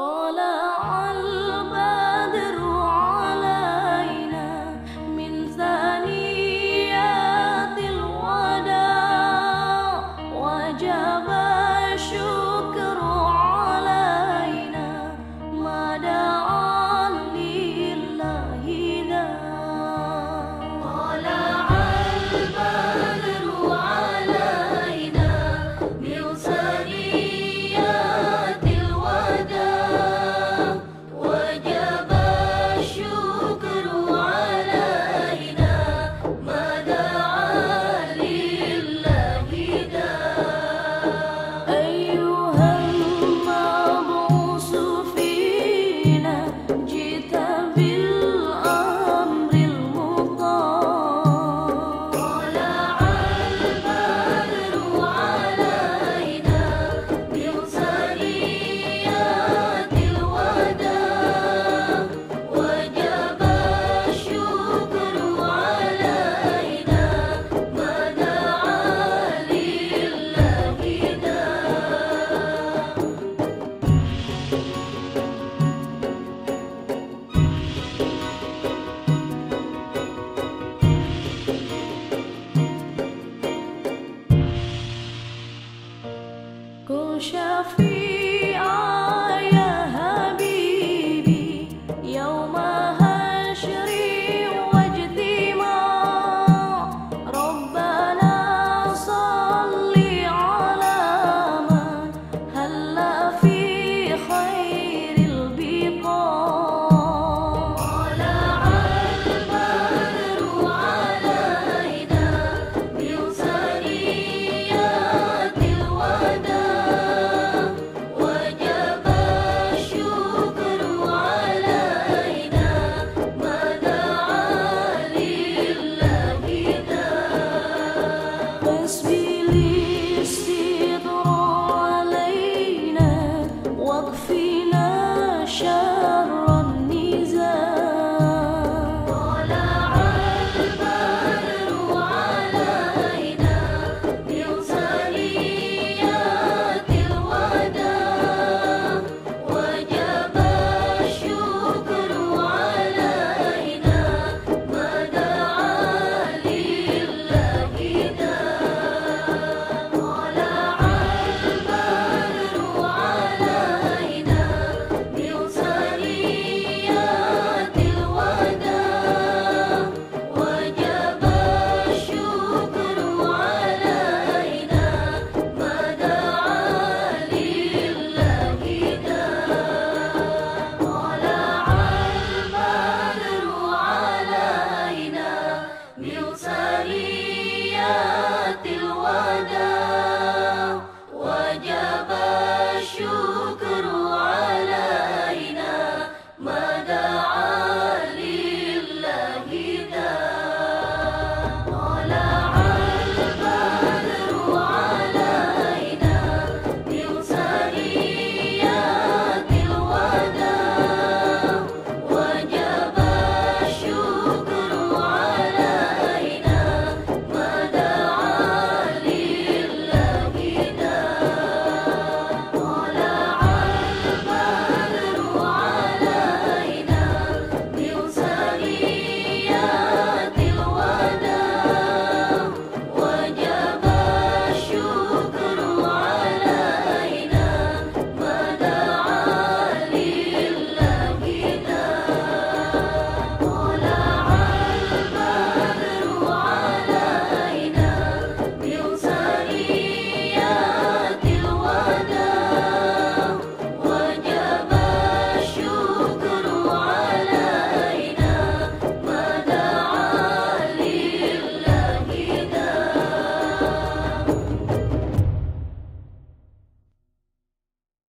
طلع الباب de shelf.